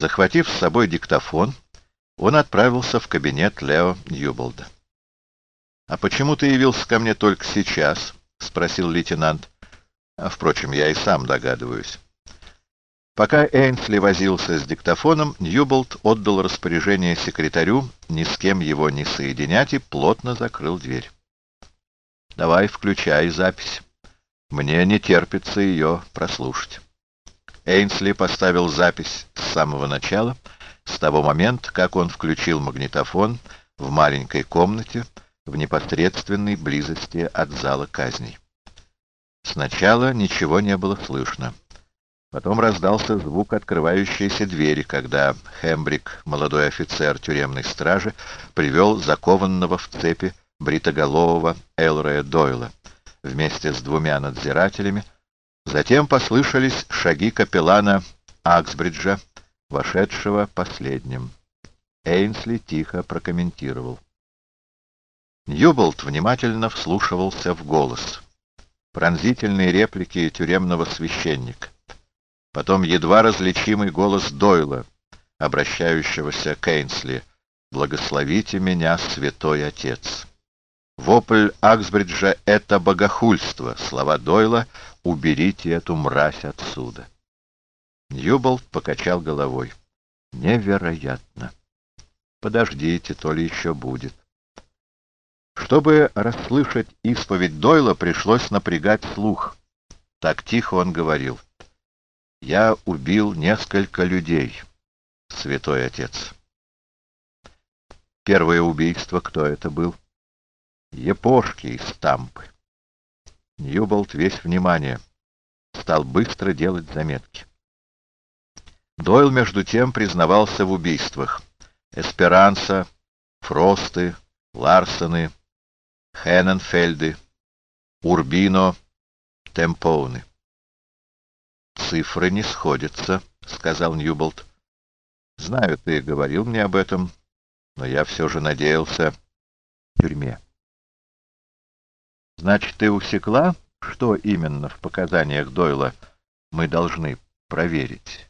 Захватив с собой диктофон, он отправился в кабинет Лео Ньюболда. «А почему ты явился ко мне только сейчас?» — спросил лейтенант. А, впрочем, я и сам догадываюсь. Пока Эйнсли возился с диктофоном, Ньюболт отдал распоряжение секретарю ни с кем его не соединять и плотно закрыл дверь. «Давай, включай запись. Мне не терпится ее прослушать». Эйнсли поставил запись с самого начала, с того момента, как он включил магнитофон в маленькой комнате в непосредственной близости от зала казней. Сначала ничего не было слышно. Потом раздался звук открывающейся двери, когда Хембрик, молодой офицер тюремной стражи, привел закованного в цепи бритоголового Элроя Дойла вместе с двумя надзирателями. Затем послышались шаги капеллана Аксбриджа, вошедшего последним. Эйнсли тихо прокомментировал. Ньюболт внимательно вслушивался в голос. Пронзительные реплики тюремного священника. Потом едва различимый голос Дойла, обращающегося к Эйнсли. «Благословите меня, святой отец». Вопль Аксбриджа — это богохульство. Слова Дойла — уберите эту мразь отсюда. Ньюболт покачал головой. Невероятно. Подождите, то ли еще будет. Чтобы расслышать исповедь Дойла, пришлось напрягать слух. Так тихо он говорил. Я убил несколько людей, святой отец. Первое убийство, кто это был? Епошки из Тампы. Ньюболт весь внимание. Стал быстро делать заметки. Дойл, между тем, признавался в убийствах. Эсперанса, Фросты, Ларсоны, Хенненфельды, Урбино, Темпоуны. «Цифры не сходятся», — сказал Ньюболт. «Знаю, ты говорил мне об этом, но я все же надеялся в тюрьме». «Значит, ты усекла, что именно в показаниях Дойла мы должны проверить?»